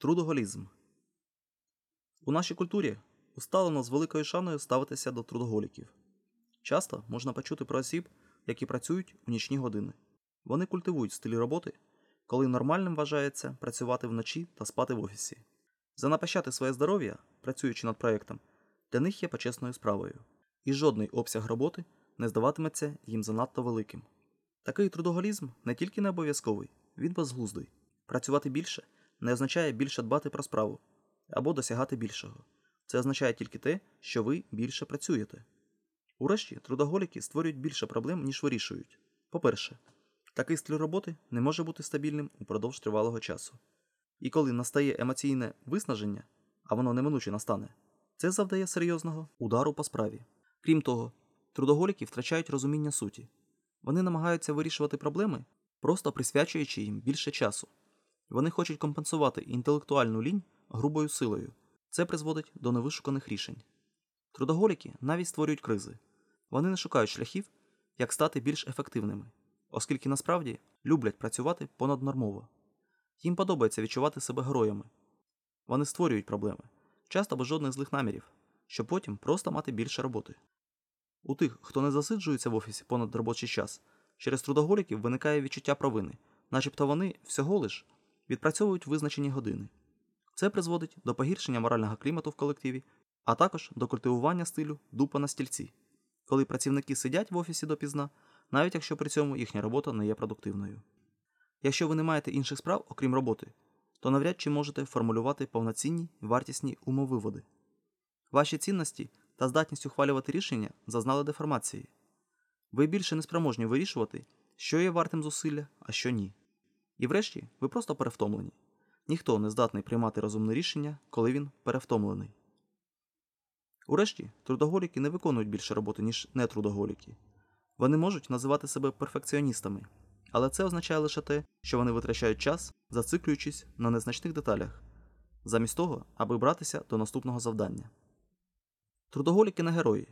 Трудоголізм. У нашій культурі усталено з великою шаною ставитися до трудоголіків. Часто можна почути про осіб, які працюють у нічні години. Вони культивують стиль роботи, коли нормальним вважається працювати вночі та спати в офісі. Занапащати своє здоров'я, працюючи над проєктом, для них є почесною справою, і жодний обсяг роботи не здаватиметься їм занадто великим. Такий трудоголізм не тільки не обов'язковий, він безглуздий. Працювати більше не означає більше дбати про справу або досягати більшого. Це означає тільки те, що ви більше працюєте. Урешті, трудоголіки створюють більше проблем, ніж вирішують. По-перше, такий стиль роботи не може бути стабільним упродовж тривалого часу. І коли настає емоційне виснаження, а воно неминуче настане, це завдає серйозного удару по справі. Крім того, трудоголіки втрачають розуміння суті. Вони намагаються вирішувати проблеми, просто присвячуючи їм більше часу. Вони хочуть компенсувати інтелектуальну лінь грубою силою. Це призводить до невишуканих рішень. Трудоголіки навіть створюють кризи. Вони не шукають шляхів, як стати більш ефективними, оскільки насправді люблять працювати понаднормово. Їм подобається відчувати себе героями. Вони створюють проблеми, часто без жодних злих намірів, щоб потім просто мати більше роботи. У тих, хто не засиджується в офісі понад робочий час, через трудоголіків виникає відчуття провини, начебто вони всього лиш відпрацьовують визначені години. Це призводить до погіршення морального клімату в колективі, а також до культивування стилю дупа на стільці, коли працівники сидять в офісі допізна, навіть якщо при цьому їхня робота не є продуктивною. Якщо ви не маєте інших справ, окрім роботи, то навряд чи можете формулювати повноцінні вартісні умовиводи. Ваші цінності та здатність ухвалювати рішення зазнали деформації. Ви більше не спроможні вирішувати, що є вартим зусилля, а що ні. І врешті ви просто перевтомлені. Ніхто не здатний приймати розумне рішення, коли він перевтомлений. Урешті, трудоголіки не виконують більше роботи, ніж нетрудоголіки. Вони можуть називати себе перфекціоністами, але це означає лише те, що вони витрачають час, зациклюючись на незначних деталях, замість того, аби братися до наступного завдання. Трудоголіки не герої.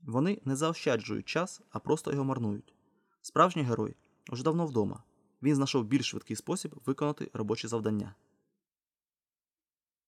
Вони не заощаджують час, а просто його марнують. Справжній герой уже давно вдома. Він знайшов більш швидкий спосіб виконати робочі завдання.